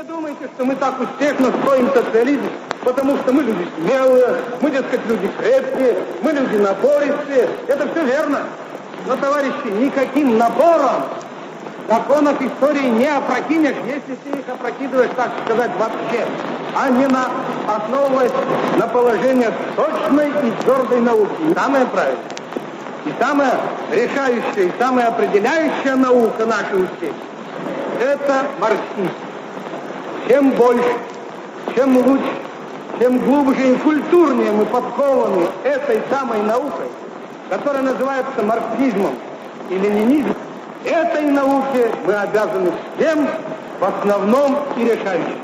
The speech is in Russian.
Вы думаете, что мы так успешно строим социализм, потому что мы люди смелые, мы, дескать, люди крепкие, мы люди напористые. Это все верно. Но, товарищи, никаким набором законов истории не опрокинешь, если ты их опрокидываешь, так сказать, вообще, а не на, основываясь на положениях точной и твердой науки. Самое правильное. И самая решающая, и самая определяющая наука нашей успехи – это марксизм. Чем больше, чем лучше, чем глубже и культурнее мы подкованы этой самой наукой, которая называется марксизмом и ленинизмом, этой науке мы обязаны всем в основном и решающим.